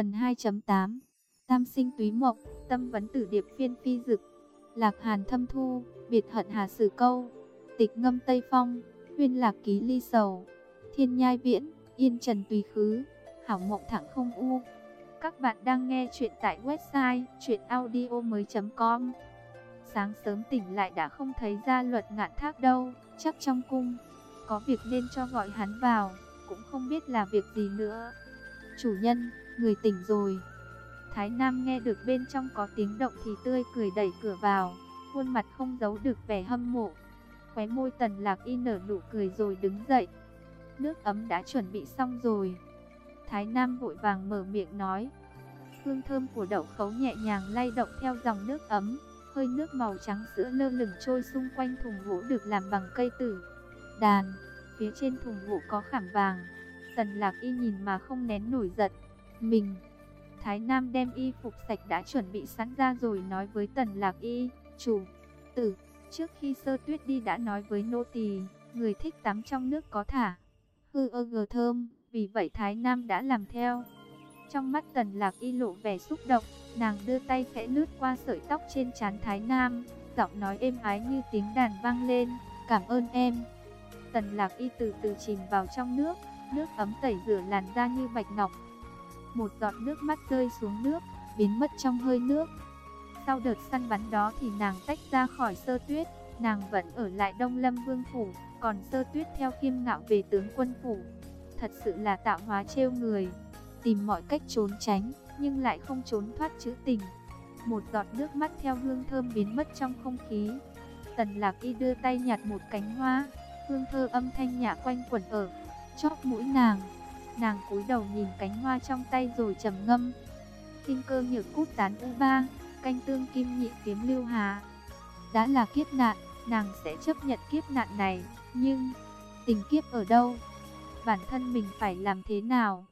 Phần 2.8 Tam sinh túy mộc, tâm vấn tử điệp phiên phi dực. Lạc hàn thâm thu, biệt hận hà sử câu. Tịch ngâm tây phong, huyên lạc ký ly sầu. Thiên nhai viễn, yên trần tùy khứ. Hảo mộng thẳng không u. Các bạn đang nghe chuyện tại website chuyenaudio.com Sáng sớm tỉnh lại đã không thấy ra luật ngạn thác đâu Chắc trong cung. Có việc nên cho gọi hắn vào Cũng không biết là việc gì nữa. Chủ nhân, người tỉnh rồi. Thái Nam nghe được bên trong có tiếng động thì tươi cười đẩy cửa vào, khuôn mặt không giấu được vẻ hâm mộ. Khóe môi tần lạc y nở nụ cười rồi đứng dậy. Nước ấm đã chuẩn bị xong rồi. Thái Nam vội vàng mở miệng nói. Hương thơm của đậu khấu nhẹ nhàng lay động theo dòng nước ấm. Hơi nước màu trắng sữa lơ lửng trôi xung quanh thùng gỗ được làm bằng cây tử. Đàn, phía trên thùng gỗ có khảm vàng. Tần lạc y nhìn mà không nén nổi giận. Mình, Thái Nam đem y phục sạch đã chuẩn bị sẵn ra rồi nói với Tần Lạc Y, chủ, tử, trước khi sơ tuyết đi đã nói với nô tỳ, người thích tắm trong nước có thả. Hư ơ gờ thơm, vì vậy Thái Nam đã làm theo. Trong mắt Tần Lạc Y lộ vẻ xúc động, nàng đưa tay khẽ lướt qua sợi tóc trên trán Thái Nam, giọng nói êm ái như tiếng đàn vang lên, cảm ơn em. Tần Lạc Y từ từ chìm vào trong nước, nước ấm tẩy rửa làn da như bạch ngọc, một giọt nước mắt rơi xuống nước, biến mất trong hơi nước. Sau đợt săn bắn đó thì nàng tách ra khỏi sơ tuyết, nàng vẫn ở lại Đông Lâm Vương Phủ, còn sơ tuyết theo khiêm ngạo về tướng quân phủ. Thật sự là tạo hóa trêu người, tìm mọi cách trốn tránh, nhưng lại không trốn thoát chữ tình. Một giọt nước mắt theo hương thơm biến mất trong không khí. Tần lạc y đưa tay nhặt một cánh hoa, hương thơ âm thanh nhã quanh quẩn ở, chóp mũi nàng. Nàng cúi đầu nhìn cánh hoa trong tay rồi trầm ngâm. Kim cơ nhược cút tán u ba, canh tương kim nhị kiếm lưu hà. Đã là kiếp nạn, nàng sẽ chấp nhận kiếp nạn này, nhưng tình kiếp ở đâu? Bản thân mình phải làm thế nào?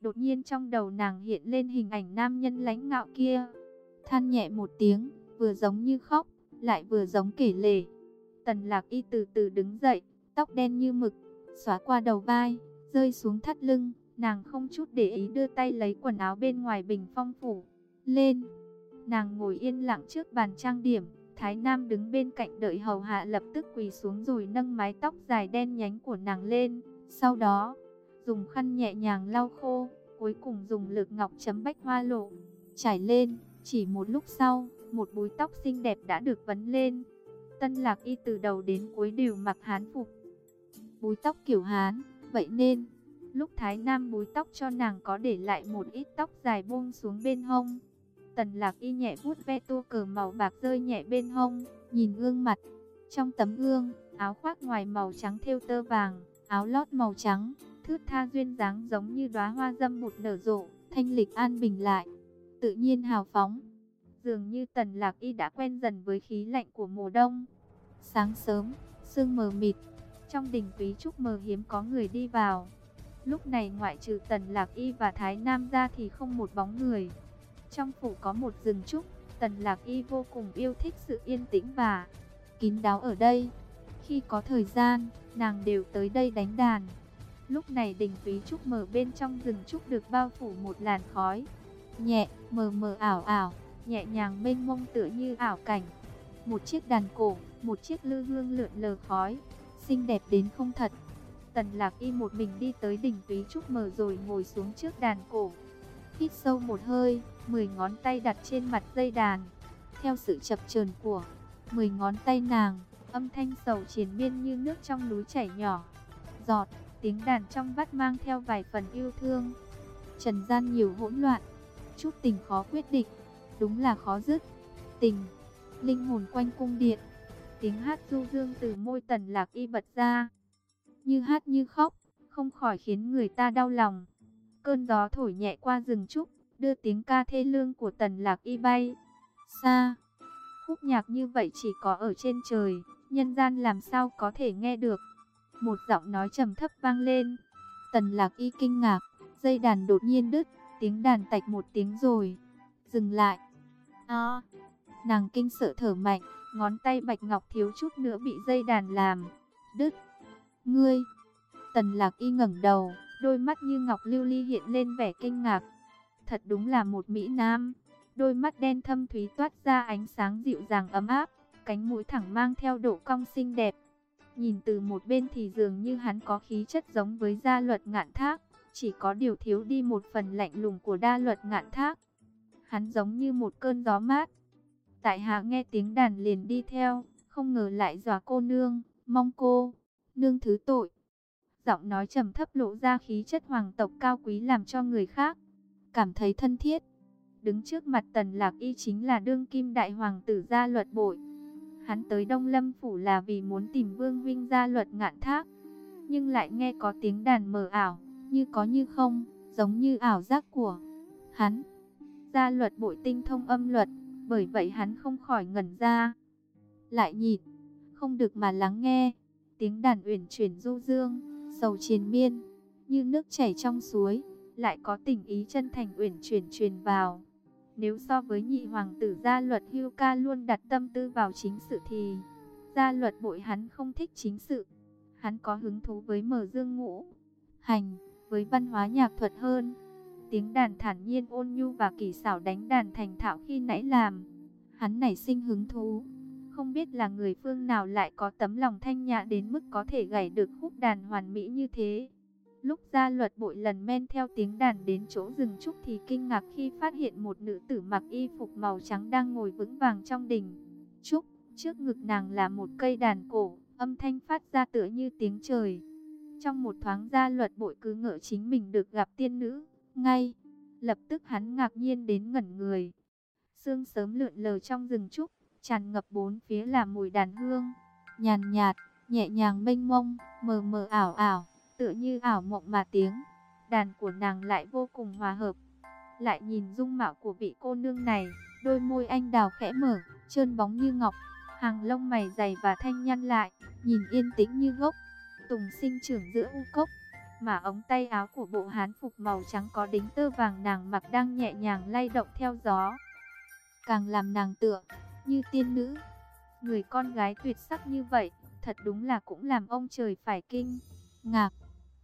Đột nhiên trong đầu nàng hiện lên hình ảnh nam nhân lãnh ngạo kia. Than nhẹ một tiếng, vừa giống như khóc, lại vừa giống kể lể. Tần lạc y từ từ đứng dậy, tóc đen như mực, xóa qua đầu vai, rơi xuống thắt lưng, nàng không chút để ý đưa tay lấy quần áo bên ngoài bình phong phủ. Lên, nàng ngồi yên lặng trước bàn trang điểm, Thái Nam đứng bên cạnh đợi hầu hạ lập tức quỳ xuống rồi nâng mái tóc dài đen nhánh của nàng lên. Sau đó, dùng khăn nhẹ nhàng lau khô, cuối cùng dùng lực ngọc chấm bách hoa lộ, trải lên. Chỉ một lúc sau, một búi tóc xinh đẹp đã được vấn lên. Tân lạc y từ đầu đến cuối đều mặc hán phục. Búi tóc kiểu hán, Vậy nên, lúc Thái Nam búi tóc cho nàng có để lại một ít tóc dài buông xuống bên hông. Tần lạc y nhẹ vuốt ve tua cờ màu bạc rơi nhẹ bên hông, nhìn gương mặt. Trong tấm gương, áo khoác ngoài màu trắng thêu tơ vàng, áo lót màu trắng, thướt tha duyên dáng giống như đóa hoa dâm bụt nở rộ, thanh lịch an bình lại, tự nhiên hào phóng. Dường như tần lạc y đã quen dần với khí lạnh của mùa đông. Sáng sớm, sương mờ mịt, trong đình túy trúc mờ hiếm có người đi vào. Lúc này ngoại trừ Tần Lạc Y và Thái Nam ra thì không một bóng người. Trong phủ có một rừng trúc, Tần Lạc Y vô cùng yêu thích sự yên tĩnh và kín đáo ở đây. Khi có thời gian, nàng đều tới đây đánh đàn. Lúc này đình túy trúc mờ bên trong rừng trúc được bao phủ một làn khói. Nhẹ, mờ mờ ảo ảo, nhẹ nhàng mênh mông tựa như ảo cảnh. Một chiếc đàn cổ, một chiếc lư hương lượn lờ khói, xinh đẹp đến không thật. Tần lạc y một mình đi tới đỉnh túy trúc mờ rồi ngồi xuống trước đàn cổ. Hít sâu một hơi, 10 ngón tay đặt trên mặt dây đàn. Theo sự chập chờn của 10 ngón tay nàng, âm thanh sầu triền miên như nước trong núi chảy nhỏ. Giọt, tiếng đàn trong vắt mang theo vài phần yêu thương. Trần gian nhiều hỗn loạn, chút tình khó quyết định, đúng là khó dứt. Tình, linh hồn quanh cung điện, tiếng hát du dương từ môi tần lạc y bật ra. Như hát như khóc, không khỏi khiến người ta đau lòng. Cơn gió thổi nhẹ qua rừng trúc, đưa tiếng ca thê lương của tần lạc y bay. Xa, khúc nhạc như vậy chỉ có ở trên trời, nhân gian làm sao có thể nghe được. Một giọng nói trầm thấp vang lên. Tần lạc y kinh ngạc, dây đàn đột nhiên đứt, tiếng đàn tạch một tiếng rồi. Dừng lại. À, nàng kinh sợ thở mạnh, Ngón tay bạch ngọc thiếu chút nữa bị dây đàn làm. Đứt. Ngươi. Tần lạc y ngẩng đầu, đôi mắt như ngọc lưu ly hiện lên vẻ kinh ngạc. thật đúng là một Mỹ Nam. Đôi mắt đen thâm thúy toát ra ánh sáng dịu dàng ấm áp, cánh mũi thẳng mang theo độ cong xinh đẹp. Nhìn từ một bên thì dường như hắn có khí chất giống với gia luật ngạn thác, chỉ có điều thiếu đi một phần lạnh lùng của đa luật ngạn thác. Hắn giống như một cơn gió mát. Tại hạ nghe tiếng đàn liền đi theo, không ngờ lại dọa cô nương, mong cô, nương thứ tội. Giọng nói trầm thấp lộ ra khí chất hoàng tộc cao quý làm cho người khác cảm thấy thân thiết. Đứng trước mặt Tần Lạc Y chính là đương kim đại hoàng tử gia luật bội. Hắn tới Đông Lâm Phủ là vì muốn tìm Vương Vinh gia luật ngạn thác. Nhưng lại nghe có tiếng đàn mờ ảo, như có như không, giống như ảo giác của hắn. Gia luật bội tinh thông âm luật, bởi vậy hắn không khỏi ngẩn ra. Lại nhìn, không được mà lắng nghe, tiếng đàn uyển chuyển du dương, sầu triền miên, như nước chảy trong suối, lại có tình ý chân thành uyển chuyển truyền vào. Nếu so với nhị hoàng tử gia luật hưu ca luôn đặt tâm tư vào chính sự thì gia luật bội hắn không thích chính sự. Hắn có hứng thú với mở dương ngũ, hành, với văn hóa nhạc thuật hơn. Tiếng đàn thản nhiên ôn nhu và kỳ xảo đánh đàn thành thạo khi nãy làm. Hắn nảy sinh hứng thú. Không biết là người phương nào lại có tấm lòng thanh nhã đến mức có thể gảy được khúc đàn hoàn mỹ như thế. Lúc gia luật bội lần men theo tiếng đàn đến chỗ rừng trúc thì kinh ngạc khi phát hiện một nữ tử mặc y phục màu trắng đang ngồi vững vàng trong đình. Trúc, trước ngực nàng là một cây đàn cổ, âm thanh phát ra tựa như tiếng trời. Trong một thoáng gia luật bội cứ ngỡ chính mình được gặp tiên nữ, ngay, lập tức hắn ngạc nhiên đến ngẩn người. Sương sớm lượn lờ trong rừng trúc, tràn ngập bốn phía là mùi đàn hương, nhàn nhạt, nhẹ nhàng mênh mông, mờ mờ ảo ảo tựa như ảo mộng mà tiếng. Đàn của nàng lại vô cùng hòa hợp. Lại nhìn dung mạo của vị cô nương này, đôi môi anh đào khẽ mở, trơn bóng như ngọc, hàng lông mày dày và thanh nhăn lại, nhìn yên tĩnh như gốc. Tùng sinh trưởng giữa u cốc, mà ống tay áo của bộ hán phục màu trắng có đính tơ vàng nàng mặc đang nhẹ nhàng lay động theo gió. Càng làm nàng tựa, như tiên nữ. Người con gái tuyệt sắc như vậy, thật đúng là cũng làm ông trời phải kinh, ngạc.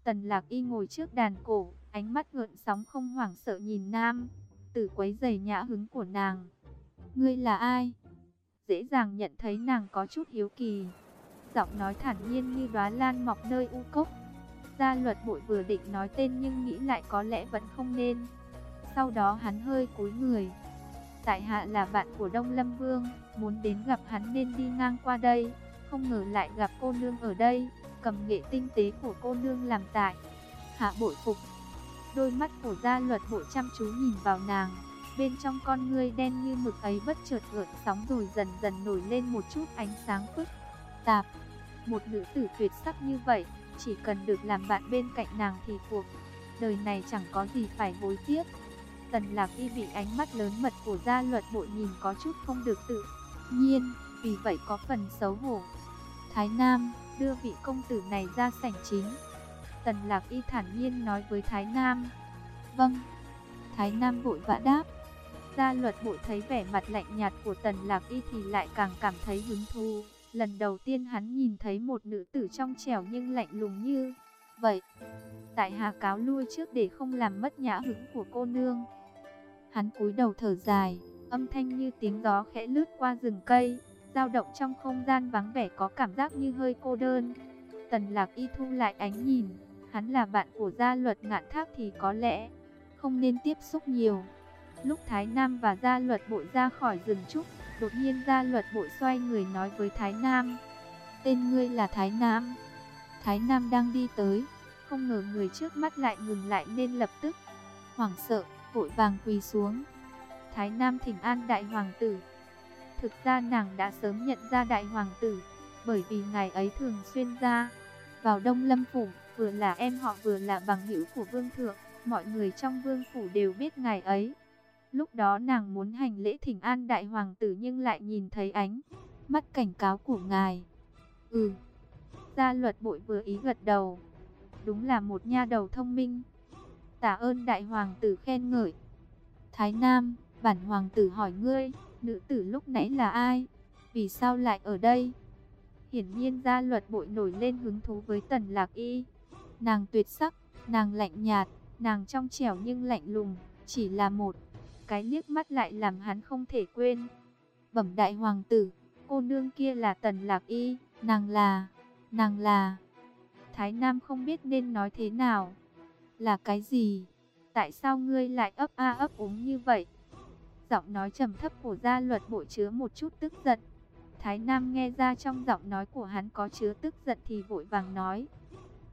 Tần lạc y ngồi trước đàn cổ, ánh mắt ngợn sóng không hoảng sợ nhìn nam, tử quấy giày nhã hứng của nàng. Ngươi là ai? Dễ dàng nhận thấy nàng có chút hiếu kỳ. Giọng nói thản nhiên như đóa lan mọc nơi u cốc. Gia luật bội vừa định nói tên nhưng nghĩ lại có lẽ vẫn không nên. Sau đó hắn hơi cúi người. Tại hạ là bạn của Đông Lâm Vương, muốn đến gặp hắn nên đi ngang qua đây, không ngờ lại gặp cô nương ở đây cầm nghệ tinh tế của cô nương làm tại. Hạ bội phục. Đôi mắt của gia luật bội chăm chú nhìn vào nàng. Bên trong con ngươi đen như mực ấy bất chợt gợn sóng rồi dần dần nổi lên một chút ánh sáng phức tạp. Một nữ tử tuyệt sắc như vậy, chỉ cần được làm bạn bên cạnh nàng thì cuộc đời này chẳng có gì phải hối tiếc. Tần lạc y bị ánh mắt lớn mật của gia luật bộ nhìn có chút không được tự nhiên, vì vậy có phần xấu hổ. Thái Nam đưa vị công tử này ra sảnh chính. Tần Lạc Y thản nhiên nói với Thái Nam. Vâng. Thái Nam vội vã đáp. Gia luật bộ thấy vẻ mặt lạnh nhạt của Tần Lạc Y thì lại càng cảm thấy hứng thú. Lần đầu tiên hắn nhìn thấy một nữ tử trong trẻo nhưng lạnh lùng như vậy. Tại hạ cáo lui trước để không làm mất nhã hứng của cô nương. Hắn cúi đầu thở dài, âm thanh như tiếng gió khẽ lướt qua rừng cây dao động trong không gian vắng vẻ có cảm giác như hơi cô đơn. Tần lạc y thu lại ánh nhìn, hắn là bạn của gia luật ngạn thác thì có lẽ không nên tiếp xúc nhiều. Lúc Thái Nam và gia luật bội ra khỏi rừng trúc, đột nhiên gia luật bội xoay người nói với Thái Nam. Tên ngươi là Thái Nam. Thái Nam đang đi tới, không ngờ người trước mắt lại ngừng lại nên lập tức hoảng sợ, vội vàng quỳ xuống. Thái Nam thỉnh an đại hoàng tử, Thực ra nàng đã sớm nhận ra đại hoàng tử, bởi vì ngài ấy thường xuyên ra vào Đông Lâm phủ, vừa là em họ vừa là bằng hữu của vương thượng, mọi người trong vương phủ đều biết ngài ấy. Lúc đó nàng muốn hành lễ thỉnh an đại hoàng tử nhưng lại nhìn thấy ánh mắt cảnh cáo của ngài. Ừ. Gia luật bội vừa ý gật đầu. Đúng là một nha đầu thông minh. Tạ ơn đại hoàng tử khen ngợi. Thái Nam, bản hoàng tử hỏi ngươi, Nữ tử lúc nãy là ai? Vì sao lại ở đây? Hiển nhiên gia luật bội nổi lên hứng thú với tần lạc y. Nàng tuyệt sắc, nàng lạnh nhạt, nàng trong trẻo nhưng lạnh lùng, Chỉ là một cái liếc mắt lại làm hắn không thể quên. Bẩm đại hoàng tử, cô nương kia là Tần Lạc Y, nàng là, nàng là. Thái Nam không biết nên nói thế nào. Là cái gì? Tại sao ngươi lại ấp a ấp úng như vậy? Giọng nói trầm thấp của gia luật bộ chứa một chút tức giận. Thái Nam nghe ra trong giọng nói của hắn có chứa tức giận thì vội vàng nói.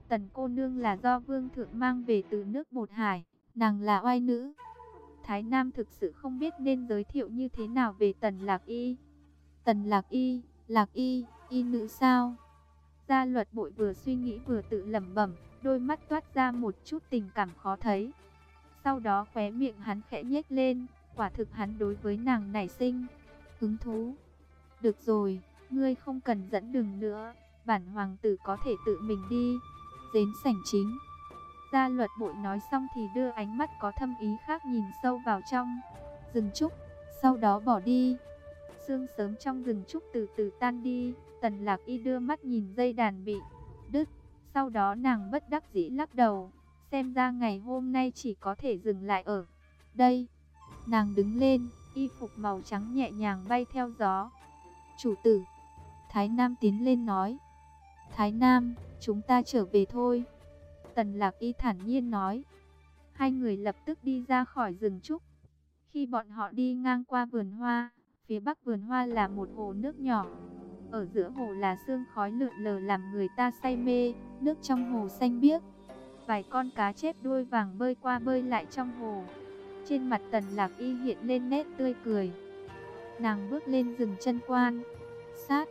Tần cô nương là do vương thượng mang về từ nước bột hải, nàng là oai nữ. Thái Nam thực sự không biết nên giới thiệu như thế nào về Tần Lạc Y. Tần Lạc Y, Lạc Y, Y nữ sao? Gia luật bội vừa suy nghĩ vừa tự lẩm bẩm, đôi mắt toát ra một chút tình cảm khó thấy. Sau đó khóe miệng hắn khẽ nhếch lên, quả thực hắn đối với nàng nảy sinh hứng thú. Được rồi, ngươi không cần dẫn đường nữa, bản hoàng tử có thể tự mình đi. Đến sảnh chính. Gia luật bội nói xong thì đưa ánh mắt có thâm ý khác nhìn sâu vào trong rừng trúc, sau đó bỏ đi. Sương sớm trong rừng trúc từ từ tan đi, tần lạc y đưa mắt nhìn dây đàn bị đứt, sau đó nàng bất đắc dĩ lắc đầu, xem ra ngày hôm nay chỉ có thể dừng lại ở đây. Nàng đứng lên, y phục màu trắng nhẹ nhàng bay theo gió. Chủ tử, Thái Nam tiến lên nói. Thái Nam, chúng ta trở về thôi. Tần lạc y thản nhiên nói. Hai người lập tức đi ra khỏi rừng trúc. Khi bọn họ đi ngang qua vườn hoa, phía bắc vườn hoa là một hồ nước nhỏ. Ở giữa hồ là sương khói lượn lờ làm người ta say mê, nước trong hồ xanh biếc. Vài con cá chép đuôi vàng bơi qua bơi lại trong hồ. Trên mặt tần lạc y hiện lên nét tươi cười. Nàng bước lên rừng chân quan. Sát.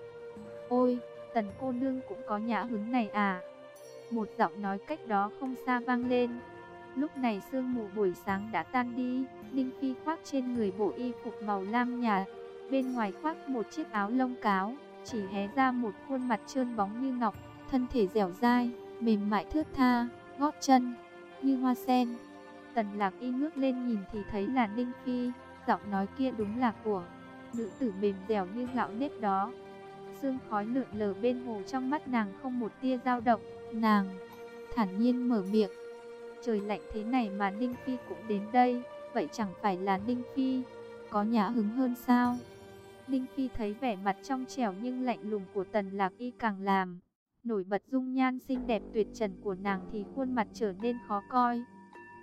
Ôi, tần cô nương cũng có nhã hứng này à. Một giọng nói cách đó không xa vang lên. Lúc này sương mù buổi sáng đã tan đi. Ninh Phi khoác trên người bộ y phục màu lam nhạt. Bên ngoài khoác một chiếc áo lông cáo. Chỉ hé ra một khuôn mặt trơn bóng như ngọc. Thân thể dẻo dai, mềm mại thướt tha, gót chân, như hoa sen Tần lạc y ngước lên nhìn thì thấy là Ninh Phi, giọng nói kia đúng là của nữ tử mềm dẻo như gạo nếp đó. Sương khói lượn lờ bên hồ trong mắt nàng không một tia dao động, nàng thản nhiên mở miệng. Trời lạnh thế này mà Ninh Phi cũng đến đây, vậy chẳng phải là Ninh Phi có nhã hứng hơn sao? Ninh Phi thấy vẻ mặt trong trẻo nhưng lạnh lùng của Tần Lạc Y càng làm nổi bật dung nhan xinh đẹp tuyệt trần của nàng thì khuôn mặt trở nên khó coi.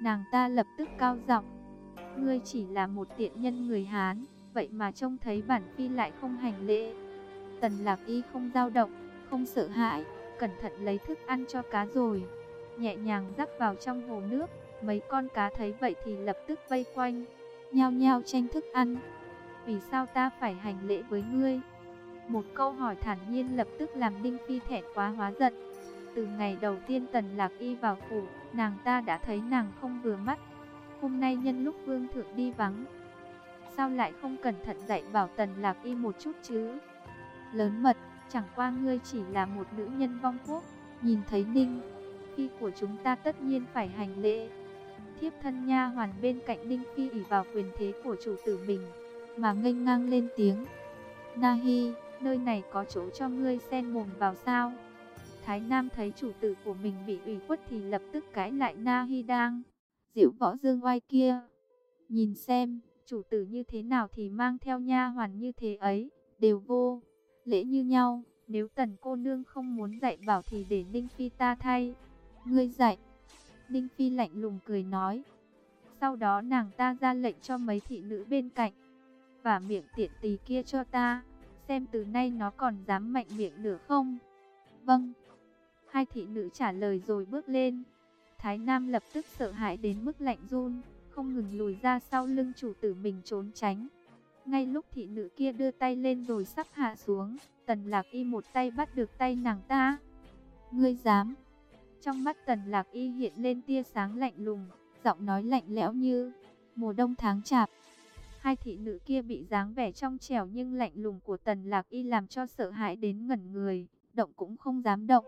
Nàng ta lập tức cao giọng, ngươi chỉ là một tiện nhân người Hán, vậy mà trông thấy bản phi lại không hành lễ. Tần lạc y không dao động, không sợ hãi, cẩn thận lấy thức ăn cho cá rồi. Nhẹ nhàng rắc vào trong hồ nước, mấy con cá thấy vậy thì lập tức vây quanh, nhao nhao tranh thức ăn. Vì sao ta phải hành lễ với ngươi? Một câu hỏi thản nhiên lập tức làm Đinh Phi thẹn quá hóa giận. Từ ngày đầu tiên Tần Lạc Y vào phủ, nàng ta đã thấy nàng không vừa mắt. Hôm nay nhân lúc vương thượng đi vắng, sao lại không cẩn thận dạy bảo Tần Lạc Y một chút chứ? Lớn mật, chẳng qua ngươi chỉ là một nữ nhân vong quốc, nhìn thấy Ninh Phi của chúng ta tất nhiên phải hành lễ. Thiếp thân nha hoàn bên cạnh Ninh Phi ỷ vào quyền thế của chủ tử mình, mà nghênh ngang lên tiếng. Nahi, nơi này có chỗ cho ngươi xen mồm vào sao? Thái Nam thấy chủ tử của mình bị ủy khuất thì lập tức cãi lại Na Hi Đang. Diệu võ dương oai kia. Nhìn xem, chủ tử như thế nào thì mang theo nha hoàn như thế ấy, đều vô. Lễ như nhau, nếu tần cô nương không muốn dạy bảo thì để Ninh Phi ta thay. Ngươi dạy. Ninh Phi lạnh lùng cười nói. Sau đó nàng ta ra lệnh cho mấy thị nữ bên cạnh. Và miệng tiện tì kia cho ta. Xem từ nay nó còn dám mạnh miệng nữa không? Vâng. Hai thị nữ trả lời rồi bước lên. Thái Nam lập tức sợ hãi đến mức lạnh run, không ngừng lùi ra sau lưng chủ tử mình trốn tránh. Ngay lúc thị nữ kia đưa tay lên rồi sắp hạ xuống, Tần Lạc Y một tay bắt được tay nàng ta. Ngươi dám? Trong mắt Tần Lạc Y hiện lên tia sáng lạnh lùng, giọng nói lạnh lẽo như mùa đông tháng chạp. Hai thị nữ kia bị dáng vẻ trong trẻo nhưng lạnh lùng của Tần Lạc Y làm cho sợ hãi đến ngẩn người, động cũng không dám động.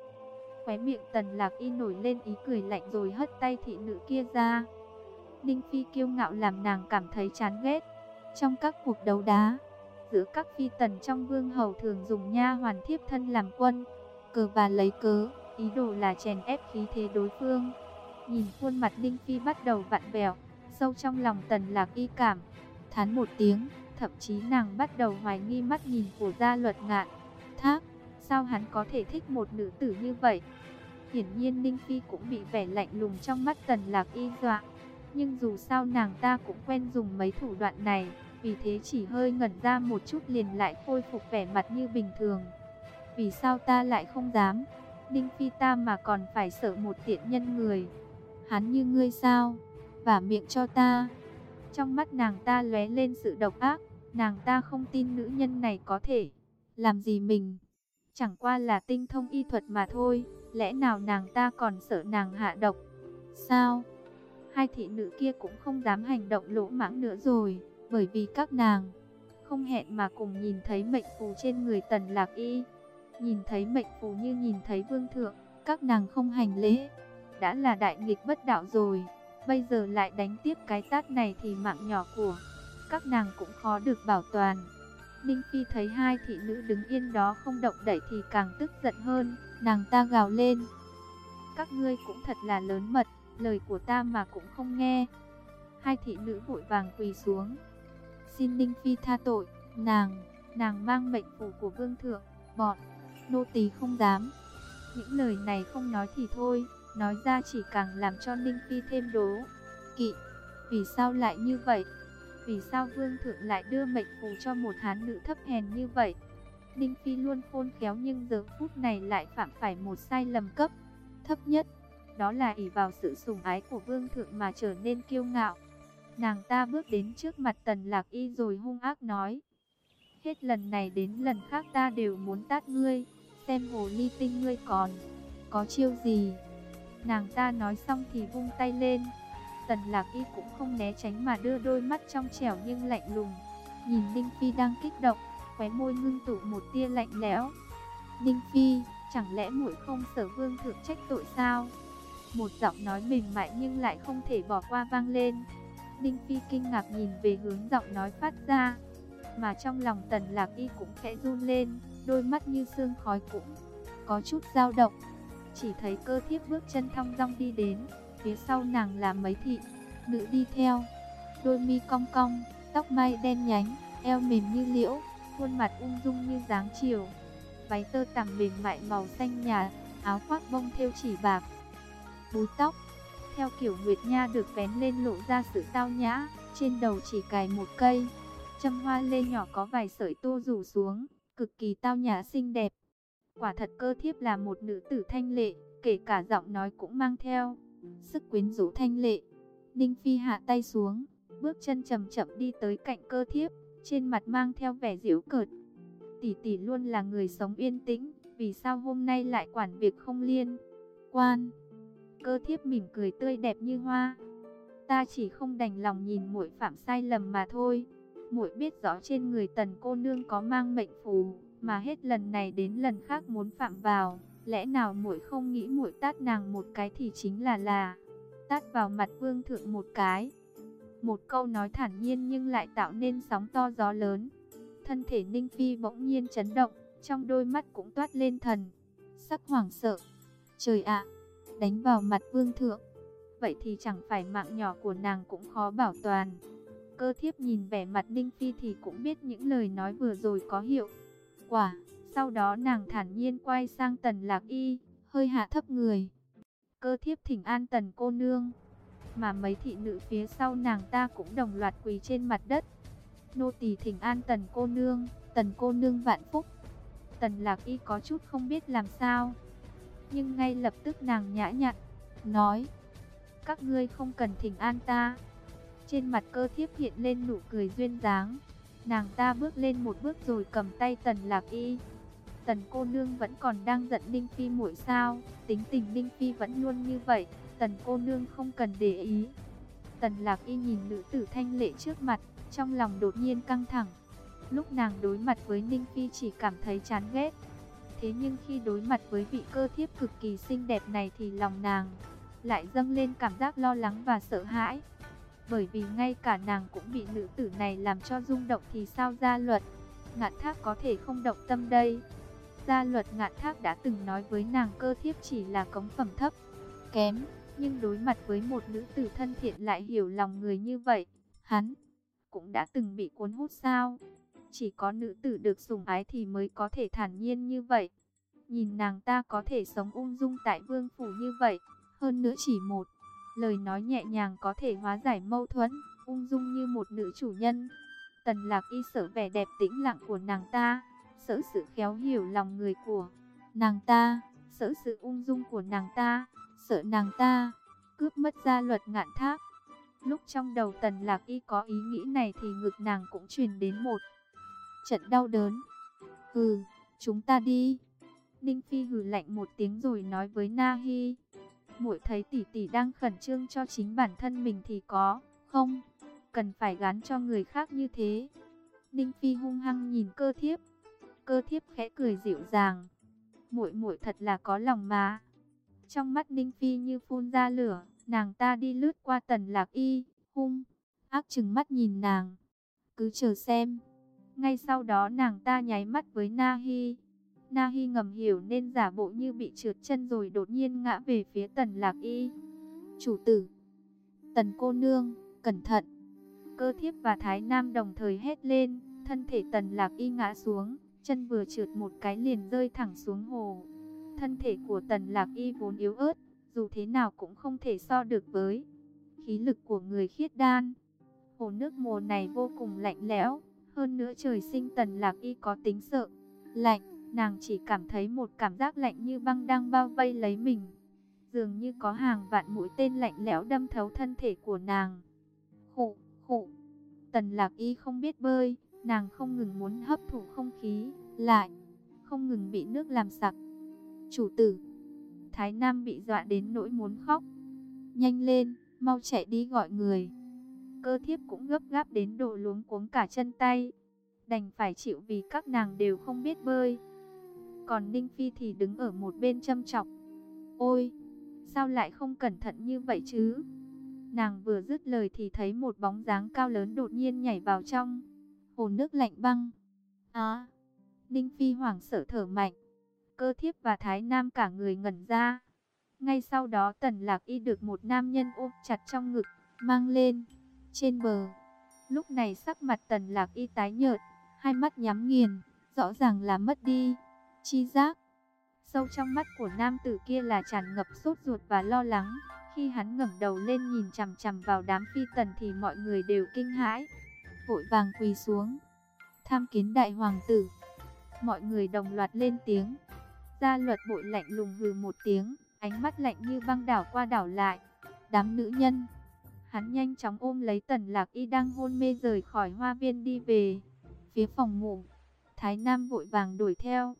Khóe miệng tần lạc y nổi lên ý cười lạnh rồi hất tay thị nữ kia ra. Ninh Phi kiêu ngạo làm nàng cảm thấy chán ghét. Trong các cuộc đấu đá, giữa các phi tần trong vương hầu thường dùng nha hoàn thiếp thân làm quân, cờ và lấy cớ, ý đồ là chèn ép khí thế đối phương. Nhìn khuôn mặt Ninh Phi bắt đầu vặn vẹo, Sâu trong lòng tần lạc y cảm, thán một tiếng, thậm chí nàng bắt đầu hoài nghi mắt nhìn của gia luật ngạn. Thác, sao hắn có thể thích một nữ tử như vậy? Hiển nhiên Ninh Phi cũng bị vẻ lạnh lùng trong mắt tần lạc y dọa. Nhưng dù sao nàng ta cũng quen dùng mấy thủ đoạn này, vì thế chỉ hơi ngẩn ra một chút liền lại khôi phục vẻ mặt như bình thường. Vì sao ta lại không dám? Ninh Phi ta mà còn phải sợ một tiện nhân người. Hắn như ngươi sao? Và miệng cho ta. Trong mắt nàng ta lóe lên sự độc ác, nàng ta không tin nữ nhân này có thể làm gì mình. Chẳng qua là tinh thông y thuật mà thôi, lẽ nào nàng ta còn sợ nàng hạ độc? Sao? Hai thị nữ kia cũng không dám hành động lỗ mãng nữa rồi, bởi vì các nàng không hẹn mà cùng nhìn thấy mệnh phù trên người tần lạc y. Nhìn thấy mệnh phù như nhìn thấy vương thượng, các nàng không hành lễ, đã là đại nghịch bất đạo rồi. Bây giờ lại đánh tiếp cái tát này thì mạng nhỏ của các nàng cũng khó được bảo toàn. Ninh Phi thấy hai thị nữ đứng yên đó không động đậy thì càng tức giận hơn, nàng ta gào lên. Các ngươi cũng thật là lớn mật, lời của ta mà cũng không nghe. Hai thị nữ vội vàng quỳ xuống. Xin Ninh Phi tha tội, nàng, nàng mang mệnh phủ của vương thượng, bọn, nô tỳ không dám. Những lời này không nói thì thôi, nói ra chỉ càng làm cho Ninh Phi thêm đố. Kỵ, vì sao lại như vậy? Vì sao vương thượng lại đưa mệnh phù cho một hán nữ thấp hèn như vậy? Ninh Phi luôn khôn khéo nhưng giờ phút này lại phạm phải một sai lầm cấp thấp nhất. Đó là ỷ vào sự sủng ái của vương thượng mà trở nên kiêu ngạo. Nàng ta bước đến trước mặt tần lạc y rồi hung ác nói. Hết lần này đến lần khác ta đều muốn tát ngươi, xem hồ ly tinh ngươi còn, có chiêu gì. Nàng ta nói xong thì vung tay lên. Tần lạc y cũng không né tránh mà đưa đôi mắt trong trẻo nhưng lạnh lùng. Nhìn Ninh Phi đang kích động, khóe môi ngưng tụ một tia lạnh lẽo. Ninh Phi, chẳng lẽ muội không sợ vương thượng trách tội sao? Một giọng nói mềm mại nhưng lại không thể bỏ qua vang lên. Ninh Phi kinh ngạc nhìn về hướng giọng nói phát ra. Mà trong lòng tần lạc y cũng khẽ run lên, đôi mắt như sương khói cũng có chút dao động. Chỉ thấy cơ thiếp bước chân thong dong đi đến, phía sau nàng là mấy thị, nữ đi theo. Đôi mi cong cong, tóc mai đen nhánh, eo mềm như liễu, khuôn mặt ung dung như dáng chiều. Váy tơ tằm mềm mại màu xanh nhạt, áo khoác bông thêu chỉ bạc. Búi tóc, theo kiểu Nguyệt Nha được vén lên lộ ra sự tao nhã, trên đầu chỉ cài một cây. Châm hoa lê nhỏ có vài sợi tô rủ xuống, cực kỳ tao nhã xinh đẹp. Quả thật cơ thiếp là một nữ tử thanh lệ, kể cả giọng nói cũng mang theo sức quyến rũ thanh lệ. Ninh Phi hạ tay xuống, bước chân chậm chậm đi tới cạnh cơ thiếp, trên mặt mang theo vẻ giễu cợt. Tỷ tỷ luôn là người sống yên tĩnh, vì sao hôm nay lại quản việc không liên quan? Cơ thiếp mỉm cười tươi đẹp như hoa. Ta chỉ không đành lòng nhìn muội phạm sai lầm mà thôi. Muội biết rõ trên người tần cô nương có mang mệnh phù, mà hết lần này đến lần khác muốn phạm vào, lẽ nào muội không nghĩ muội tát nàng một cái thì chính là là tát vào mặt vương thượng một cái. Một câu nói thản nhiên nhưng lại tạo nên sóng to gió lớn. Thân thể Ninh Phi bỗng nhiên chấn động, trong đôi mắt cũng toát lên thần sắc hoảng sợ. Trời ạ, đánh vào mặt vương thượng. Vậy thì chẳng phải mạng nhỏ của nàng cũng khó bảo toàn. Cơ thiếp nhìn vẻ mặt Ninh Phi thì cũng biết những lời nói vừa rồi có hiệu quả. Sau đó nàng thản nhiên quay sang tần lạc y, hơi hạ thấp người. Cơ thiếp thỉnh an tần cô nương. Mà mấy thị nữ phía sau nàng ta cũng đồng loạt quỳ trên mặt đất. Nô tỳ thỉnh an tần cô nương, tần cô nương vạn phúc. Tần lạc y có chút không biết làm sao. Nhưng ngay lập tức nàng nhã nhặn, nói. Các ngươi không cần thỉnh an ta. Trên mặt cơ thiếp hiện lên nụ cười duyên dáng. Nàng ta bước lên một bước rồi cầm tay Tần Lạc Y. Tần cô nương vẫn còn đang giận Ninh Phi muội sao? Tính tình Ninh Phi vẫn luôn như vậy, Tần cô nương không cần để ý. Tần Lạc Y nhìn nữ tử thanh lệ trước mặt, trong lòng đột nhiên căng thẳng. Lúc nàng đối mặt với Ninh Phi chỉ cảm thấy chán ghét. Thế nhưng khi đối mặt với vị cơ thiếp cực kỳ xinh đẹp này thì lòng nàng lại dâng lên cảm giác lo lắng và sợ hãi bởi vì ngay cả nàng cũng bị nữ tử này làm cho rung động thì sao gia luật, ngạn thác có thể không động tâm đây. Gia luật ngạn thác đã từng nói với nàng cơ thiếp chỉ là cống phẩm thấp, kém, Nhưng đối mặt với một nữ tử thân thiện lại hiểu lòng người như vậy, hắn cũng đã từng bị cuốn hút sao? Chỉ có nữ tử được sủng ái thì mới có thể thản nhiên như vậy. Nhìn nàng ta có thể sống ung dung tại vương phủ như vậy, hơn nữa chỉ một lời nói nhẹ nhàng có thể hóa giải mâu thuẫn, ung dung như một nữ chủ nhân. Tần lạc y sợ vẻ đẹp tĩnh lặng của nàng ta, sợ sự khéo hiểu lòng người của nàng ta, sợ sự ung dung của nàng ta, sợ nàng ta cướp mất gia luật ngạn thác. Lúc trong đầu tần lạc y có ý nghĩ này thì ngực nàng cũng truyền đến một trận đau đớn. Hừ, chúng ta đi. Ninh Phi hừ lạnh một tiếng rồi nói với Na Hi. Muội thấy tỷ tỷ đang khẩn trương cho chính bản thân mình thì có, không? Cần phải gán cho người khác như thế. Ninh Phi hung hăng nhìn cơ thiếp. Cơ thiếp khẽ cười dịu dàng. Muội muội thật là có lòng mà. Trong mắt Ninh Phi như phun ra lửa, nàng ta đi lướt qua tần lạc y, hung, ác chừng mắt nhìn nàng. Cứ chờ xem. Ngay sau đó nàng ta nháy mắt với Na Hi. Na Hi ngầm hiểu nên giả bộ như bị trượt chân rồi đột nhiên ngã về phía tần lạc y. Chủ tử, tần cô nương, cẩn thận. Cơ thiếp và Thái Nam đồng thời hét lên, thân thể tần lạc y ngã xuống, chân vừa trượt một cái liền rơi thẳng xuống hồ. Thân thể của tần lạc y vốn yếu ớt, dù thế nào cũng không thể so được với khí lực của người khiết đan. Hồ nước mùa này vô cùng lạnh lẽo, hơn nữa trời sinh tần lạc y có tính sợ, lạnh, nàng chỉ cảm thấy một cảm giác lạnh như băng đang bao vây lấy mình. Dường như có hàng vạn mũi tên lạnh lẽo đâm thấu thân thể của nàng. Khụ, khụ, tần lạc y không biết bơi, nàng không ngừng muốn hấp thụ không khí, lại, không ngừng bị nước làm sặc. Chủ tử, Thái Nam bị dọa đến nỗi muốn khóc. Nhanh lên, mau chạy đi gọi người. Cơ thiếp cũng gấp gáp đến độ luống cuống cả chân tay. Đành phải chịu vì các nàng đều không biết bơi. Còn Ninh Phi thì đứng ở một bên châm chọc. Ôi, sao lại không cẩn thận như vậy chứ? Nàng vừa dứt lời thì thấy một bóng dáng cao lớn đột nhiên nhảy vào trong. Hồ nước lạnh băng. Á, Ninh Phi hoảng sợ thở mạnh. Cơ thiếp và Thái Nam cả người ngẩn ra. Ngay sau đó Tần Lạc Y được một nam nhân ôm chặt trong ngực, mang lên, trên bờ. Lúc này sắc mặt Tần Lạc Y tái nhợt, hai mắt nhắm nghiền, rõ ràng là mất đi, chi giác. Sâu trong mắt của nam tử kia là tràn ngập sốt ruột và lo lắng. Khi hắn ngẩng đầu lên nhìn chằm chằm vào đám phi tần thì mọi người đều kinh hãi, vội vàng quỳ xuống, tham kiến đại hoàng tử. Mọi người đồng loạt lên tiếng, Gia luật bội lạnh lùng hừ một tiếng, ánh mắt lạnh như băng đảo qua đảo lại. Đám nữ nhân. Hắn nhanh chóng ôm lấy tần lạc y đang hôn mê rời khỏi hoa viên đi về. Phía phòng ngủ, Thái Nam vội vàng đuổi theo.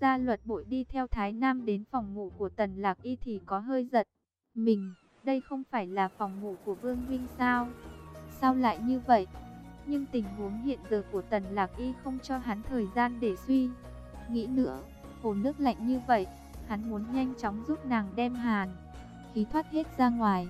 Gia luật bội đi theo Thái Nam đến phòng ngủ của tần lạc y thì có hơi giật. Mình, đây không phải là phòng ngủ của Vương Vinh sao? Sao lại như vậy? Nhưng tình huống hiện giờ của tần lạc y không cho hắn thời gian để suy. Nghĩ nữa hồ nước lạnh như vậy, hắn muốn nhanh chóng giúp nàng đem hàn, khí thoát hết ra ngoài.